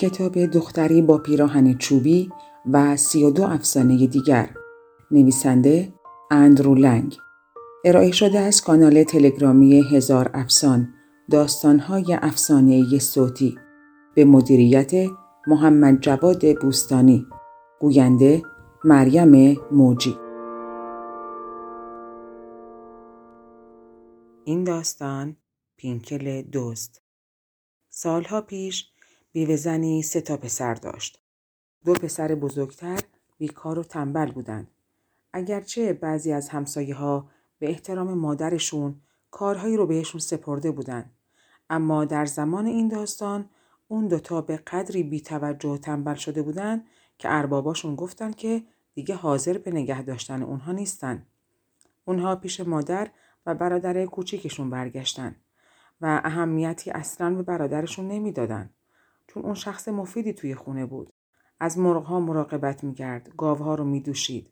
کتاب دختری با پیراهن چوبی و سی و دو افسانه دیگر. نویسنده اندرو لنگ. ارائه شده از کانال تلگرامی هزار افسان داستانهای افسانه صوتی. به مدیریت محمد جواد بوستانی. گوینده مریم موجی. این داستان پینکل دوست. سالها پیش بیوه زنی سه تا پسر داشت. دو پسر بزرگتر بیکار و تنبل بودند. اگرچه بعضی از همسایه ها به احترام مادرشون کارهایی رو بهشون سپرده بودند. اما در زمان این داستان اون دوتا به قدری بیتوجه و تنبل شده بودند که ارباباشون گفتن که دیگه حاضر به نگه داشتن اونها نیستن. اونها پیش مادر و برادر کوچیکشون برگشتن و اهمیتی اصلا به برادرشون نمی‌دادن. چون اون شخص مفیدی توی خونه بود. از مرغها مراقبت می‌کرد، گاوها رو میدوشید.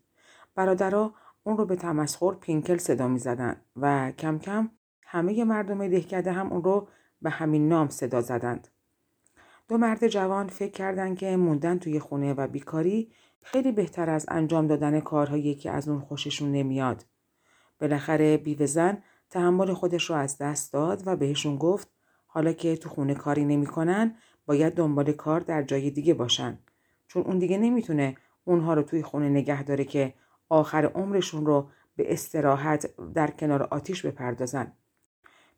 برادرها اون رو به تمسخر پینکل صدا می‌زدن و کم کم همه مردم دهکده هم اون رو به همین نام صدا زدند. دو مرد جوان فکر کردند که موندن توی خونه و بیکاری خیلی بهتر از انجام دادن کارهایی که از اون خوششون نمیاد. بالاخره بیوه زن تحمل خودش رو از دست داد و بهشون گفت حالا که تو خونه کاری نمی‌کنن باید دنبال کار در جای دیگه باشن چون اون دیگه نمی‌تونه اونها رو توی خونه نگه داره که آخر عمرشون رو به استراحت در کنار آتیش بپردازن.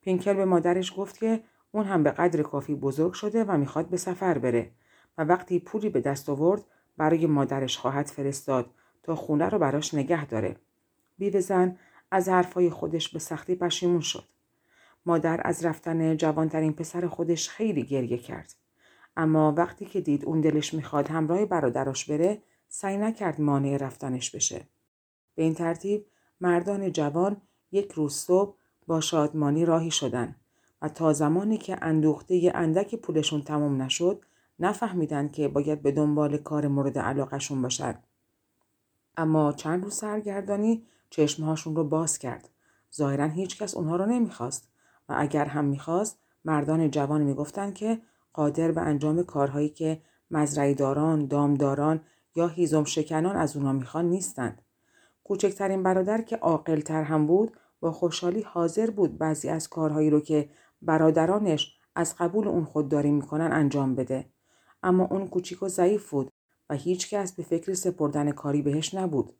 پینکل به مادرش گفت که اون هم به قدر کافی بزرگ شده و می‌خواد به سفر بره و وقتی پولی به دست آورد برای مادرش خواهد فرستاد تا خونه رو براش نگه داره. بیوه زن از حرفای خودش به سختی پشیمون شد. مادر از رفتن جوانترین پسر خودش خیلی گریه کرد. اما وقتی که دید اون دلش می‌خواد همراه برادراش بره سعی نکرد مانع رفتنش بشه. به این ترتیب مردان جوان یک روز صبح با شادمانی راهی شدن و تا زمانی که اندوخته اندک پولشون تمام نشد نفهمیدن که باید به دنبال کار مورد علاقشون باشد. اما چند روز سرگردانی چشمهاشون رو باز کرد. ظاهرا هیچکس اونها رو نمی‌خواست و اگر هم می‌خواست مردان جوان می‌گفتند که قادر به انجام کارهایی که مزرعیداران، دامداران یا هیزم شکنان از اونا می‌خوان نیستند. کوچکترین برادر که عاقلتر هم بود با خوشحالی حاضر بود بعضی از کارهایی رو که برادرانش از قبول اون خودداری می‌کنن انجام بده. اما اون کوچیک و ضعیف بود و هیچکس به فکر سپردن کاری بهش نبود.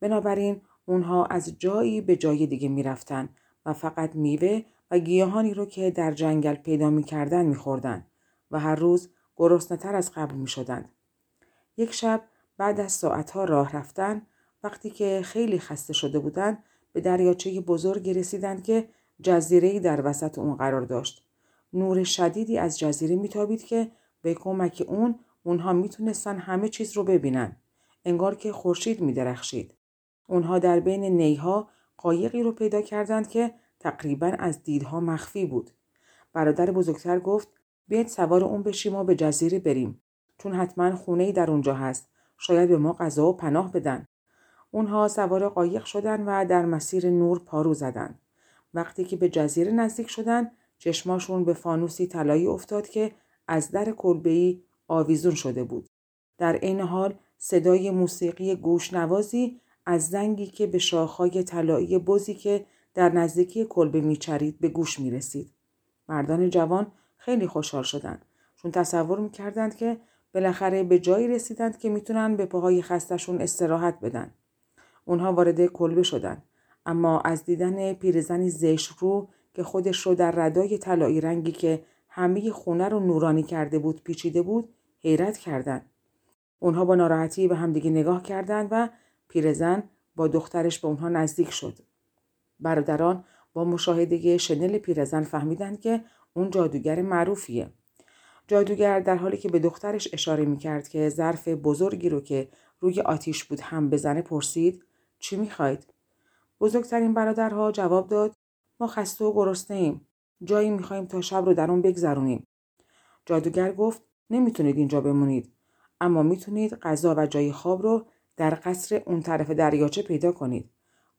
بنابراین اونها از جایی به جای دیگه می‌رفتن و فقط میوه و گیاهانی رو که در جنگل پیدا می‌کردن میخوردن و هر روز گرسنه‌تر از قبل می شدند. یک شب بعد از ساعتها راه رفتن وقتی که خیلی خسته شده بودند به دریاچه بزرگی رسیدند که جزیره در وسط اون قرار داشت. نور شدیدی از جزیره میتابید که به کمک اون اونها می‌تونستن همه چیز رو ببینن. انگار که خورشید میدرخشید. اونها در بین نیها قایقی رو پیدا کردند که تقریبا از دیدها مخفی بود. برادر بزرگتر گفت بیاید سوار اون بشیم و به جزیره بریم. چون حتما خونه ای در اونجا هست. شاید به ما غذا و پناه بدن. اونها سوار قایق شدن و در مسیر نور پارو زدن. وقتی که به جزیره نزدیک شدن چشماشون به فانوسی طلایی افتاد که از در کلبه‌ای آویزون شده بود. در عین حال صدای موسیقی گوشنوازی از زنگی که به شاخهای طلایی بزی که در نزدیکی کلبه میچرید به گوش می رسید. مردان جوان خیلی خوشحال شدند چون تصور می‌کردند که بالاخره به جایی رسیدند که می‌تونن به پاهای خستشون استراحت بدن. اونها وارد کلبه شدند اما از دیدن پیرزنی زشت رو که خودش رو در ردای طلایی رنگی که همه خونه رو نورانی کرده بود پیچیده بود حیرت کردند. اونها با ناراحتی به همدیگه نگاه کردند و پیرزن با دخترش به اونها نزدیک شد. برادران با مشاهده شنل پیرزن فهمیدند که اون جادوگر معروفیه. جادوگر در حالی که به دخترش اشاره می‌کرد که ظرف بزرگی رو که روی آتیش بود هم بزنه پرسید چی می‌خواید؟ بزرگترین برادرها جواب داد ما خسته و گرسنه ایم. جایی می‌خواهیم تا شب رو در اون بگذرونیم. جادوگر گفت نمی‌تونید اینجا بمونید اما می‌تونید غذا و جای خواب رو در قصر اون طرف دریاچه پیدا کنید.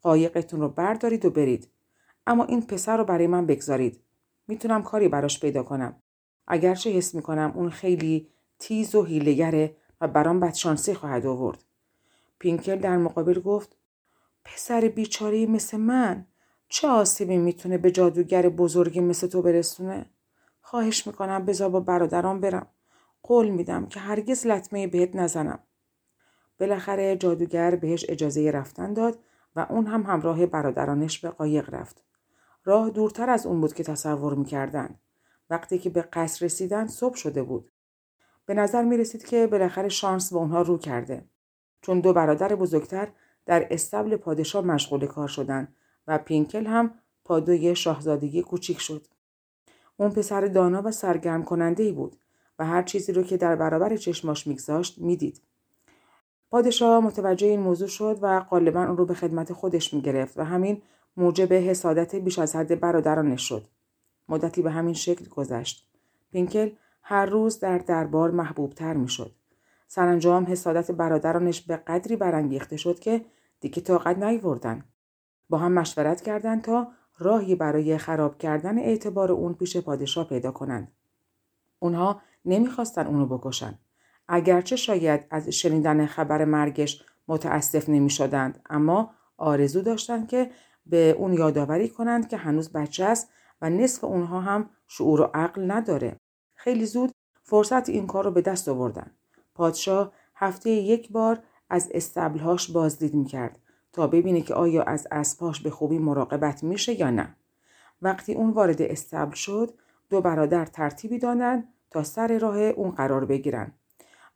قایقتون رو بردارید و برید. اما این پسر رو برای من بگذارید. می‌تونم کاری براش پیدا کنم. اگرچه حس می‌کنم اون خیلی تیز و هیلگره و برام بدشانسی خواهد آورد. پینکل در مقابل گفت پسر بیچاره مثل من چه آسیبی می‌تونه به جادوگر بزرگی مثل تو برسونه؟ خواهش می‌کنم بذار با برادران برم. قول میدم که هرگز لطمه بهت نزنم. بالاخره جادوگر بهش اجازه رفتن داد و اون هم همراه برادرانش به قایق رفت. راه دورتر از اون بود که تصور می‌کردن. وقتی که به قصر رسیدن صبح شده بود. به نظر می رسید که بالاخره شانس به اونها رو کرده. چون دو برادر بزرگتر در استبل پادشاه مشغول کار شدند و پینکل هم پادوی شاهزادگی کوچیک شد. اون پسر دانا و سرگرم کننده ای بود و هر چیزی رو که در برابر چشماش میگذاشت می‌دید. پادشاه متوجه این موضوع شد و غالبا اون رو به خدمت خودش می‌گرفت و همین موجب حسادت بیش از حد برادرانش شد. مدتی به همین شکل گذشت. پینکل هر روز در دربار محبوب تر می شد. سرانجام حسادت برادرانش به قدری برانگیخته شد که دیگه طاقت نیوردن. با هم مشورت کردند تا راهی برای خراب کردن اعتبار اون پیش پادشاه پیدا کنند. اونها نمی‌خواستن اونو بکشن. اگرچه شاید از شنیدن خبر مرگش متاسف نمی شدند اما آرزو داشتند که به اون یادآوری کنند که هنوز بچه است و نصف اونها هم شعور و عقل نداره. خیلی زود فرصت این کار رو به دست آوردن. پادشاه هفته یک بار از استبلهاش بازدید می‌کرد تا ببینه که آیا از اسبهاش به خوبی مراقبت میشه یا نه. وقتی اون وارد استبل شد دو برادر ترتیبی دادن تا سر راه اون قرار بگیرن.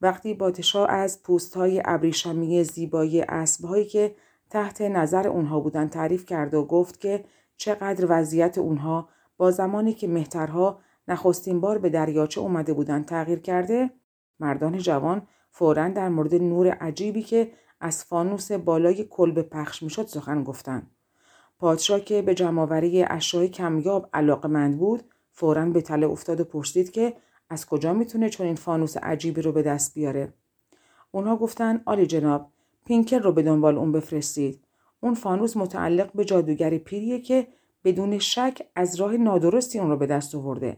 وقتی پادشاه از پوست های ابریشمی زیبایی اسبهایی که تحت نظر اونها بودن تعریف کرد و گفت که چقدر وضعیت اونها با زمانی که مهترها نخستین بار به دریاچه اومده بودن تغییر کرده مردان جوان فورا در مورد نور عجیبی که از فانوس بالای کلبه پخش می‌شد سخن گفتند. پادشاه که به جمعآوری اشیای کمیاب علاقمند بود فورا به تله افتاد و پرسید که از کجا می‌تونه چون این فانوس عجیبی رو به دست بیاره. اونها گفتن آلی جناب پینکر رو به دنبال اون بفرستید اون فانوس متعلق به جادوگر پیریه که بدون شک از راه نادرستی اون رو به دست آورده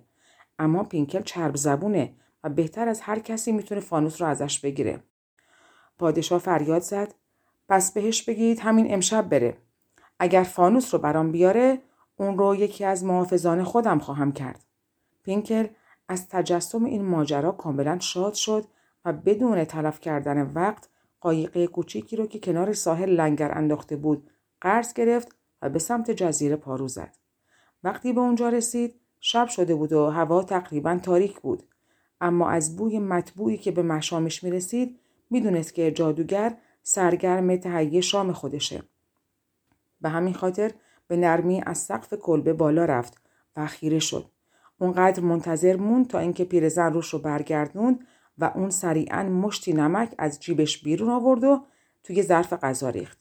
اما پینکل چرب زبونه و بهتر از هر کسی می‌تونه فانوس رو ازش بگیره. پادشاه فریاد زد پس بهش بگید همین امشب بره. اگر فانوس رو برام بیاره اون رو یکی از محافظان خودم خواهم کرد. پینکل از تجسم این ماجرا کاملا شاد شد و بدون تلف کردن وقت قایقه کوچیکی رو که کنار ساحل لنگر انداخته بود قرض گرفت و به سمت جزیره پارو زد. وقتی به اونجا رسید شب شده بود و هوا تقریبا تاریک بود اما از بوی مطبوعی که به مشامش می رسید می‌دونست که جادوگر سرگرم تهیه شام خودشه. به همین خاطر به نرمی از سقف کلبه بالا رفت و خیره شد. اونقدر منتظر موند تا اینکه پیرزن روش رو برگردوند و اون سریعا مشتی نمک از جیبش بیرون آورد و توی ظرف غذا ریخت.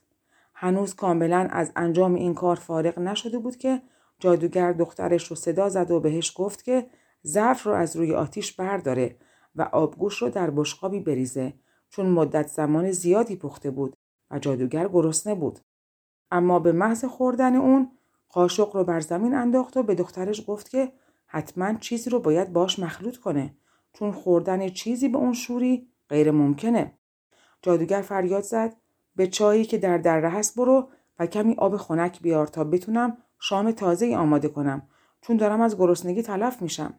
هنوز کاملا از انجام این کار فارغ نشده بود که جادوگر دخترش رو صدا زد و بهش گفت که ظرف رو از روی آتیش برداره و آبگوش رو در بشقابی بریزه چون مدت زمان زیادی پخته بود و جادوگر گرسنه بود. اما به محض خوردن اون قاشق رو بر زمین انداخت و به دخترش گفت که حتما چیزی رو باید باش مخلوط کنه چون خوردن چیزی به اون شوری غیر ممکنه. جادوگر فریاد زد به چایی که در دره هست برو و کمی آب خنک بیار تا بتونم شام تازه ای آماده کنم چون دارم از گرسنگی تلف میشم.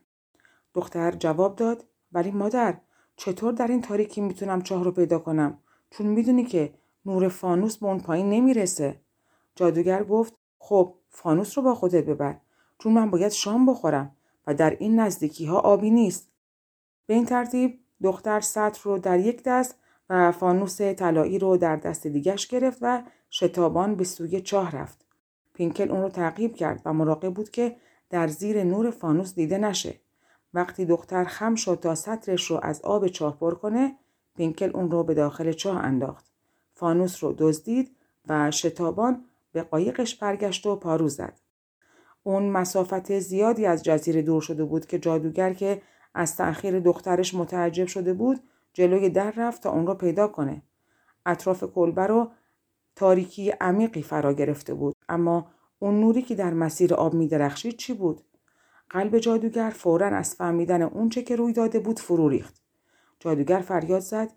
دختر جواب داد ولی مادر چطور در این تاریکی می‌تونم چاه رو پیدا کنم چون می‌دونی که نور فانوس به اون پایین نمی‌رسه. جادوگر گفت خب فانوس رو با خودت ببر چون من باید شام بخورم و در این نزدیکی ها آبی نیست. به این ترتیب دختر سطر رو در یک دست و فانوس طلایی رو در دست دیگش گرفت و شتابان به سوی چاه رفت. پینکل اون رو تعقیب کرد و مراقب بود که در زیر نور فانوس دیده نشه. وقتی دختر خم شد تا سطرش رو از آب چاه پر کنه، پینکل اون رو به داخل چاه انداخت. فانوس رو دزدید و شتابان به قایقش برگشت و پارو زد. اون مسافت زیادی از جزیره دور شده بود که جادوگر که از تأخیر دخترش متعجب شده بود جلوی در رفت تا اون رو پیدا کنه. اطراف کلبه رو تاریکی عمیقی فرا گرفته بود اما اون نوری که در مسیر آب می درخشید چی بود؟ قلب جادوگر فورا از فهمیدن اونچه که روی داده بود فرو ریخت. جادوگر فریاد زد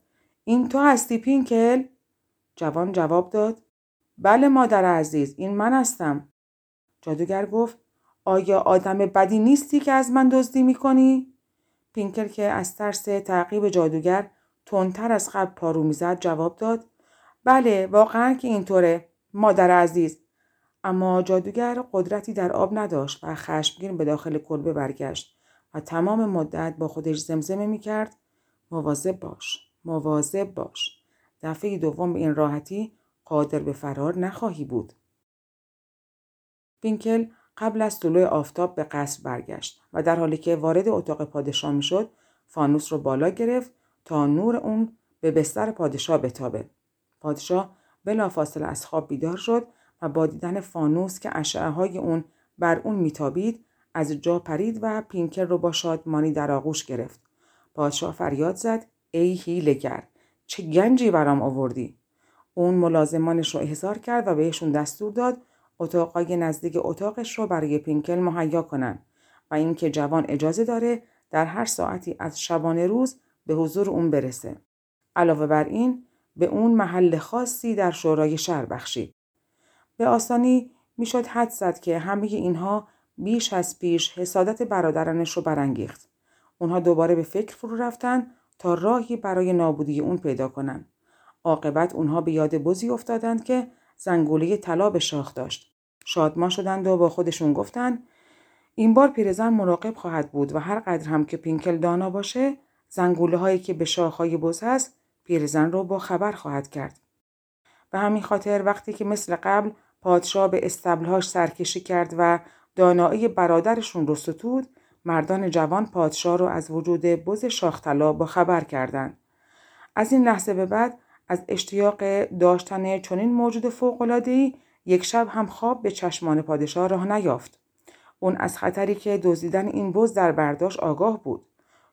این تو هستی پینکل؟ جوان جواب داد بله مادر عزیز این من هستم. جادوگر گفت آیا آدم بدی نیستی که از من دزدی می‌کنی؟ پینکل که از ترس تعقیب جادوگر تندتر از قبل پارو می‌زد جواب داد بله واقعا که اینطوره مادر عزیز. اما جادوگر قدرتی در آب نداشت و خشمگین به داخل کلبه برگشت و تمام مدت با خودش زمزمه می کرد مواظب باش مواظب باش دفعه دوم به این راحتی قادر به فرار نخواهی بود. پینکل قبل از طلوع آفتاب به قصر برگشت و در حالی که وارد اتاق پادشاه می‌شد فانوس رو بالا گرفت تا نور اون به بستر پادشاه بتابه پادشاه بلافاصله از خواب بیدار شد و با دیدن فانوس که اشعه های اون بر اون میتابید از جا پرید و پینکل رو با شادمانی در آغوش گرفت. پادشاه فریاد زد ای هیلگر چه گنجی برام آوردی اون ملازمانش رو احضار کرد و بهشون دستور داد اتاقای نزدیک اتاقش رو برای پینکل مهیا کنن و اینکه جوان اجازه داره در هر ساعتی از شبانه روز به حضور اون برسه. علاوه بر این به اون محل خاصی در شورای شهر بخشید. به آسانی می‌شد حد زد که همه اینها بیش از پیش حسادت برادرانش رو برانگیخت. اونها دوباره به فکر فرو رفتن تا راهی برای نابودی اون پیدا کنن. عاقبت اونها به یاد بزی افتادند که زنگوله طلا به شاخ داشت. شادمان شدند و با خودشون گفتند این بار پیرزن مراقب خواهد بود و هر قدر هم که پینکل دانا باشه زنگوله هایی که به شاخهای بز هست پیرزن رو با خبر خواهد کرد. به همین خاطر وقتی که مثل قبل پادشاه به استبلهاش سرکشی کرد و دانایی برادرشون رو ستود مردان جوان پادشاه رو از وجود بز شاختلا با خبر کردند. از این لحظه به بعد از اشتیاق داشتن چنین موجود فوق‌العاده‌ای یک شب هم خواب به چشمان پادشاه راه نیافت. اون از خطری که دزدیدن این بز در برداشت آگاه بود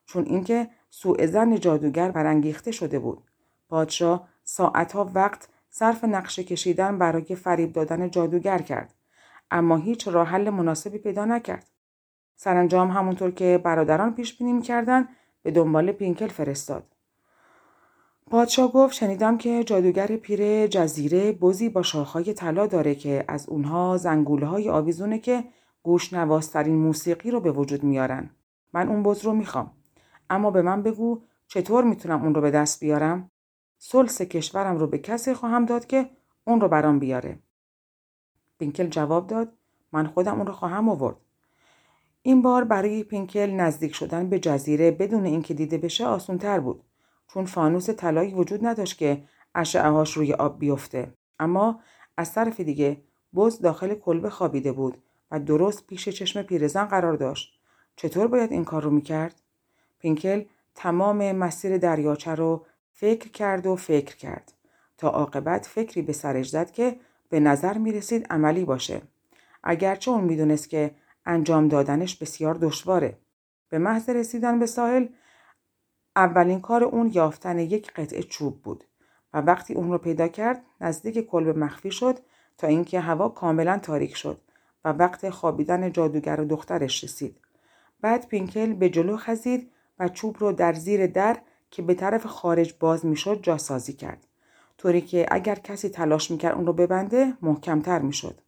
چون اینکه سوء زن جادوگر برانگیخته شده بود. پادشاه ساعتها وقت صرف نقشه کشیدن برای فریب دادن جادوگر کرد اما هیچ راه حل مناسبی پیدا نکرد. سرانجام همونطور که برادران پیش بینی می‌کردند به دنبال پینکل فرستاد. پادشاه گفت شنیدم که جادوگر پیر جزیره بزی با شاخهای طلا داره که از اونها زنگوله های آویزونه که گوش نواسترین موسیقی رو به وجود میارن. من اون بز رو می‌خوام. اما به من بگو چطور می‌تونم اون رو به دست بیارم؟ سلس کشورم رو به کسی خواهم داد که اون رو برام بیاره. پینکل جواب داد من خودم اون رو خواهم آورد. این بار برای پینکل نزدیک شدن به جزیره بدون اینکه دیده بشه آسون تر بود. چون فانوس طلایی وجود نداشت که اشعهاش روی آب بیفته. اما از طرف دیگه بز داخل کلبه خوابیده بود و درست پیش چشم پیرزن قرار داشت. چطور باید این کار رو می‌کرد؟ پینکل تمام مسیر دریاچه رو فکر کرد و فکر کرد تا عاقبت فکری به سرش زد که به نظر می رسید عملی باشه. اگرچه اون می‌دونست که انجام دادنش بسیار دشواره. به محض رسیدن به ساحل اولین کار اون یافتن یک قطعه چوب بود و وقتی اون رو پیدا کرد نزدیک کلبه مخفی شد تا اینکه هوا کاملا تاریک شد و وقت خوابیدن جادوگر و دخترش رسید. بعد پینکل به جلو خزید و چوب رو در زیر در که به طرف خارج باز می‌شد جاسازی کرد. طوری که اگر کسی تلاش می‌کرد اون رو ببنده محکمتر می‌شد.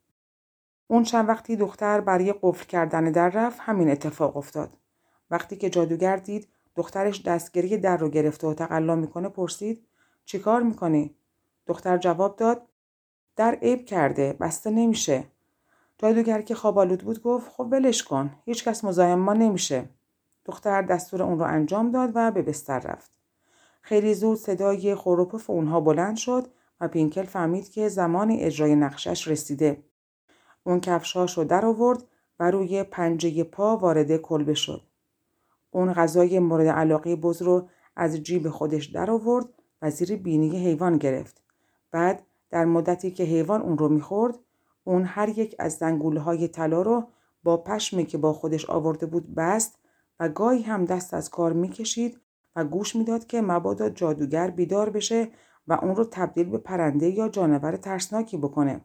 اون چند وقتی دختر برای قفل کردن در رفت همین اتفاق افتاد. وقتی که جادوگر دید دخترش دستگیری در رو گرفته و تقلا می‌کنه پرسید چیکار می‌کنی؟ دختر جواب داد در عیب کرده بسته نمیشه. جادوگر که خواب بود گفت خب ولش کن هیچکس مزاحم ما نمیشه. دختر دستور اون رو انجام داد و به بستر رفت. خیلی زود صدای خوروپف اونها بلند شد و پینکل فهمید که زمان اجرای نقشش رسیده. اون کفشاش رو در آورد و روی پنجه پا وارد کلبه شد. اون غذای مورد علاقه بز رو از جیب خودش در آورد و زیر بینی حیوان گرفت. بعد در مدتی که حیوان اون رو می‌خورد اون هر یک از زنگوله های طلا رو با پشمی که با خودش آورده بود بست و گاهی هم دست از کار می‌کشید و گوش می‌داد که مبادا جادوگر بیدار بشه و اون رو تبدیل به پرنده یا جانور ترسناکی بکنه.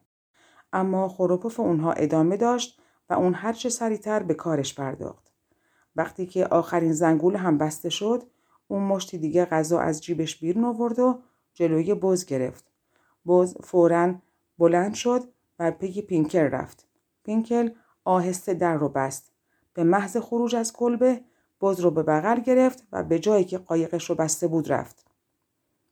اما خروپف اونها ادامه داشت و اون هرچه سریعتر به کارش پرداخت. وقتی که آخرین زنگول هم بسته شد اون مشتی دیگه غذا از جیبش بیرون آورد و جلوی بز گرفت. بز فورا بلند شد و پی پینکل رفت. پینکل آهسته در رو بست. به محض خروج از کلبه بز رو به بغل گرفت و به جایی که قایقش رو بسته بود رفت.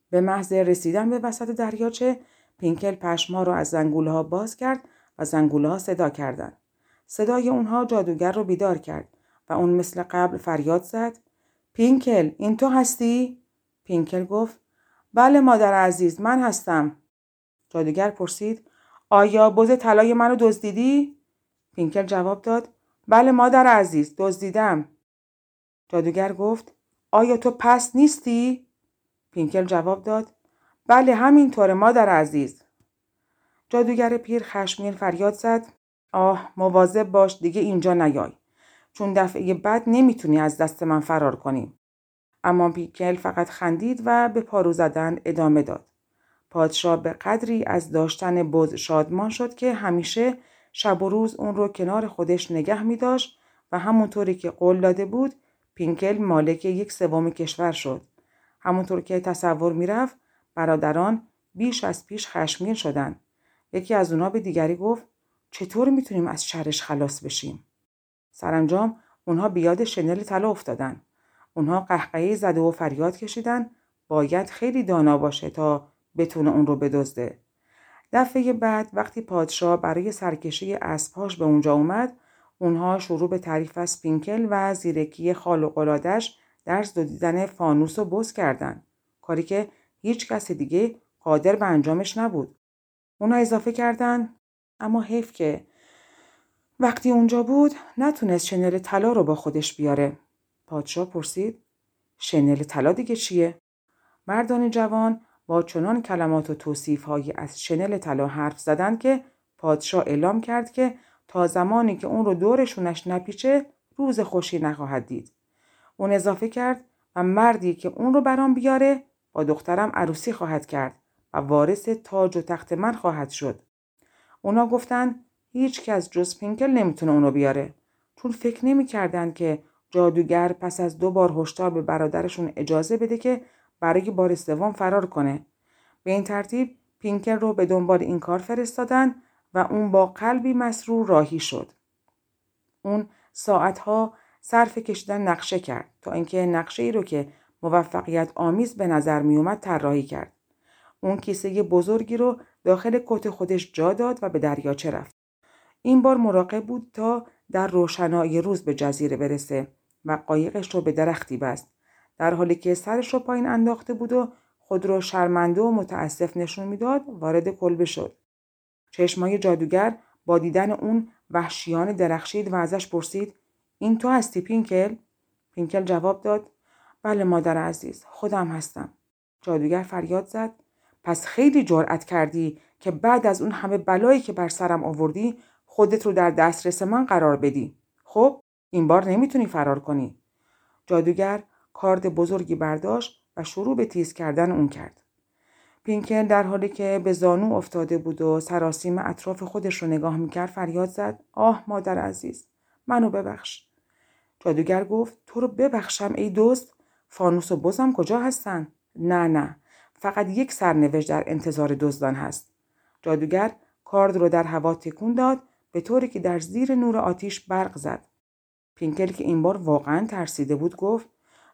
به محض رسیدن به وسط دریاچه پینکل پشما رو از زنگوله ها باز کرد و زنگوله ها صدا کردند. صدای اونها جادوگر رو بیدار کرد و اون مثل قبل فریاد زد پینکل این تو هستی؟ پینکل گفت بله مادر عزیز من هستم. جادوگر پرسید آیا بز طلای منو دزدیدی؟ پینکل جواب داد بله مادر عزیز دزدیدم. جادوگر گفت آیا تو پس نیستی؟ پینکل جواب داد بله همینطوره مادر عزیز. جادوگر پیر خشمگین فریاد زد آه مواظب باش دیگه اینجا نیای چون دفعه بعد نمی‌تونی از دست من فرار کنی. اما پینکل فقط خندید و به پارو زدن ادامه داد. پادشاه به قدری از داشتن بز شادمان شد که همیشه شب و روز اون رو کنار خودش نگه می داشت و همونطوری که قول داده بود پینکل مالک یک سوم کشور شد. همونطور که تصور می‌رفت برادران بیش از پیش خشمگین شدند. یکی از اونها به دیگری گفت چطور می‌تونیم از شرش خلاص بشیم؟ سرانجام اونها بیاد شنل طلا افتادن. اونها قهقهی زده و فریاد کشیدن باید خیلی دانا باشه تا بتونه اون رو بدزده. دفعه بعد وقتی پادشاه برای سرکشی اسبهاش به اونجا اومد اونها شروع به تعریف از پینکل و زیرکی خال و قلادش در دیدن فانوس و بز کردن. کاری که هیچ کس دیگه قادر به انجامش نبود. اونا اضافه کردن اما حیف که وقتی اونجا بود نتونست شنل طلا رو با خودش بیاره. پادشاه پرسید شنل طلا دیگه چیه؟ مردان جوان با چنان کلمات و توصیف های از شنل طلا حرف زدن که پادشاه اعلام کرد که تا زمانی که اون رو دورشونش نپیچه روز خوشی نخواهد دید. اون اضافه کرد و مردی که اون رو برام بیاره با دخترم عروسی خواهد کرد و وارث تاج و تخت من خواهد شد. اونا گفتن هیچ کس جز پینکل نمی‌تونه اونو بیاره. چون فکر نمی‌کردند که جادوگر پس از دو بار هشدار به برادرشون اجازه بده که برای بار سوم فرار کنه. به این ترتیب پینکل رو به دنبال این کار فرستادن و اون با قلبی مسرور راهی شد. اون ساعتها صرف کشیدن نقشه کرد تا اینکه نقشه ای رو که موفقیت آمیز به نظر می اومد طراحی کرد. اون کیسه بزرگی رو داخل کت خودش جا داد و به دریاچه رفت. این بار مراقب بود تا در روشنایی روز به جزیره برسه و قایقش رو به درختی بست در حالی که سرش رو پایین انداخته بود و خود رو شرمنده و متاسف نشون می‌داد وارد کلبه شد. چشمای جادوگر با دیدن اون وحشیان درخشید و ازش پرسید این تو هستی پینکل؟ پینکل جواب داد بله مادر عزیز خودم هستم. جادوگر فریاد زد پس خیلی جرأت کردی که بعد از اون همه بلایی که بر سرم آوردی خودت رو در دسترس من قرار بدی. خب این بار نمی‌تونی فرار کنی. جادوگر کارد بزرگی برداشت و شروع به تیز کردن اون کرد. پینکل در حالی که به زانو افتاده بود و سراسیم اطراف خودش رو نگاه می‌کرد فریاد زد. آه مادر عزیز منو ببخش. جادوگر گفت تو رو ببخشم ای دوست. فانوس و بزم کجا هستن؟ نه نه فقط یک سرنوشت در انتظار دزدان هست. جادوگر کارد رو در هوا تکون داد به طوری که در زیر نور آتیش برق زد. پینکل که این بار واقعا ترسیده بود گفت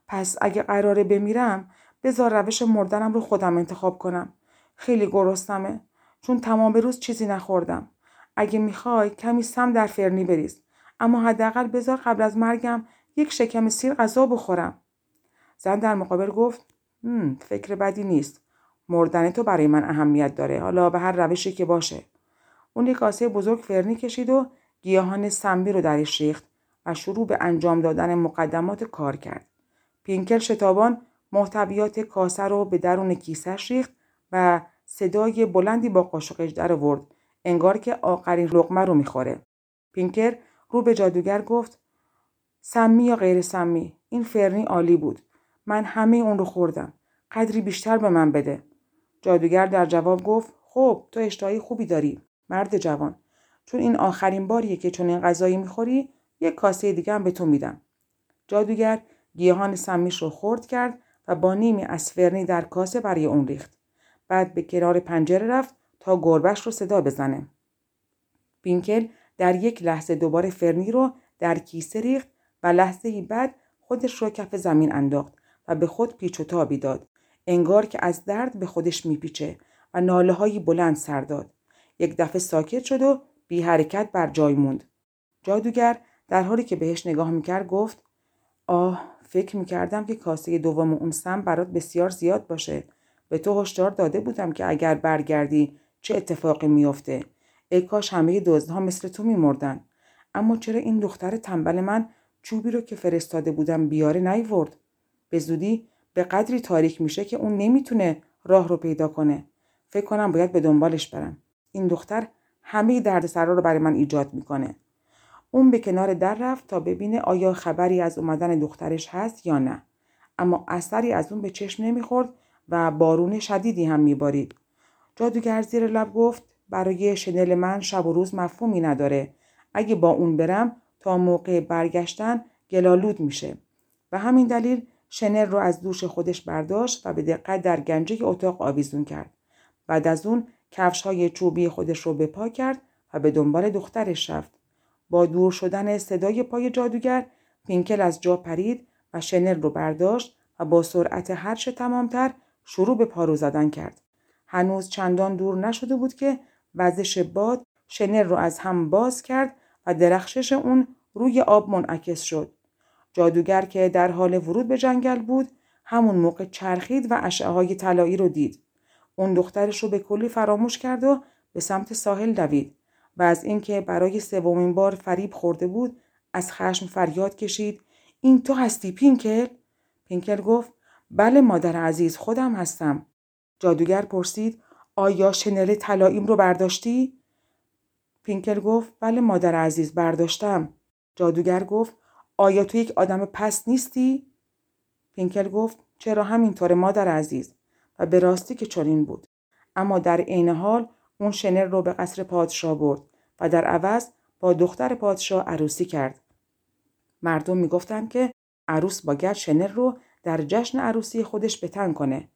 پس اگه قراره بمیرم بذار روش مردنم رو خودم انتخاب کنم. خیلی گرستمه چون تمام روز چیزی نخوردم. اگه می‌خوای کمی سم در فرنی بریز اما حداقل بذار قبل از مرگم یک شکم سیر غذا بخورم. زن در مقابل گفت فکر بدی نیست. مردن تو برای من اهمیت داره حالا به هر روشی که باشه. اون یک کاسه بزرگ فرنی کشید و گیاهان سنبی رو درش ریخت و شروع به انجام دادن مقدمات کار کرد. پینکل شتابان محتویات کاسه رو به درون کیسهش ریخت و صدای بلندی با قاشقش در ورد انگار که آخرین لقمه رو می‌خوره. پینکر رو به جادوگر گفت سمی یا غیر سمی این فرنی عالی بود. من همه اون رو خوردم. قدری بیشتر به من بده. جادوگر در جواب گفت خب تو اشتهایی خوبی داری. مرد جوان چون این آخرین باریه که چون این غذایی می‌خوری یک کاسه دیگه هم به تو میدم جادوگر گیاهان سمیش رو خورد کرد و با نیمی از فرنی در کاسه برای اون ریخت. بعد به کنار پنجره رفت تا گربش رو صدا بزنه. پینکل در یک لحظه دوباره فرنی رو در کیسه ریخت و لحظه بعد خودش رو کف زمین انداخت و به خود پیچ و تابی داد. انگار که از درد به خودش میپیچه و ناله هایی بلند سر داد. یک دفعه ساکت شد و بی حرکت بر جای موند. جادوگر در حالی که بهش نگاه می‌کرد گفت آه فکر می‌کردم که کاسه دوم اون سم برات بسیار زیاد باشه. به تو هشدار داده بودم که اگر برگردی چه اتفاقی میافته. ای کاش همه دزدها مثل تو میمردن. اما چرا این دختر تنبل من چوبی رو که فرستاده بودم بیاره نیورد؟ به زودی به قدری تاریک میشه که اون نمی‌تونه راه رو پیدا کنه. فکر کنم باید به دنبالش برم. این دختر همه دردسرا رو برای من ایجاد می‌کنه. اون به کنار در رفت تا ببینه آیا خبری از اومدن دخترش هست یا نه. اما اثری از اون به چشم نمی‌خورد و بارون شدیدی هم میبارید. جادوگر زیر لب گفت برای شنل من شب و روز مفهومی نداره. اگه با اون برم تا موقع برگشتن گلالود میشه. و همین دلیل شنل رو از دوش خودش برداشت و به دقت در گنجه اتاق آویزون کرد. بعد از اون کفش های چوبی خودش رو به پا کرد و به دنبال دخترش رفت. با دور شدن صدای پای جادوگر پینکل از جا پرید و شنل رو برداشت و با سرعت هرچه تمامتر شروع به پارو زدن کرد. هنوز چندان دور نشده بود که وزش باد شنل رو از هم باز کرد و درخشش اون روی آب منعکس شد. جادوگر که در حال ورود به جنگل بود همون موقع چرخید و اشعه های طلایی رو دید. اون دخترش رو به کلی فراموش کرد و به سمت ساحل دوید و از اینکه برای سومین بار فریب خورده بود از خشم فریاد کشید. این تو هستی پینکل؟ پینکل گفت بله مادر عزیز خودم هستم. جادوگر پرسید آیا شنل طلاییم رو برداشتی؟ پینکل گفت بله مادر عزیز برداشتم. جادوگر گفت آیا تو یک آدم پس نیستی؟ پینکل گفت چرا همینطور مادر عزیز؟ و به راستی که چنین بود. اما در عین حال اون شنل رو به قصر پادشاه برد و در عوض با دختر پادشاه عروسی کرد. مردم می‌گفتند که عروس باید شنل رو در جشن عروسی خودش بتن کنه.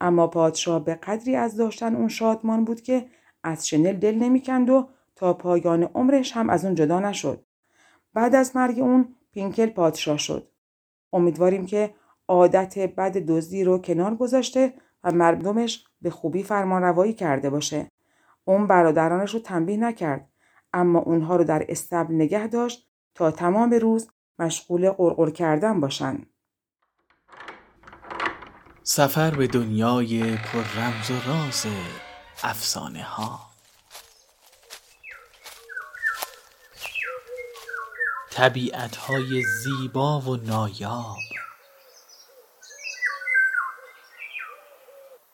اما پادشاه به قدری از داشتن اون شادمان بود که از شنل دل نمی‌کند و تا پایان عمرش هم از اون جدا نشد. بعد از مرگ اون پینکل پادشاه شد. امیدواریم که عادت بد دزدی رو کنار گذاشته و مردمش به خوبی فرمانروایی کرده باشه. اون برادرانش رو تنبیه نکرد اما اونها رو در استبل نگه داشت تا تمام روز مشغول قرقر کردن باشن. سفر به دنیای پر رمز و راز افسانه ها طبیعت های زیبا و نایاب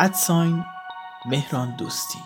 ادساین مهران دوستی.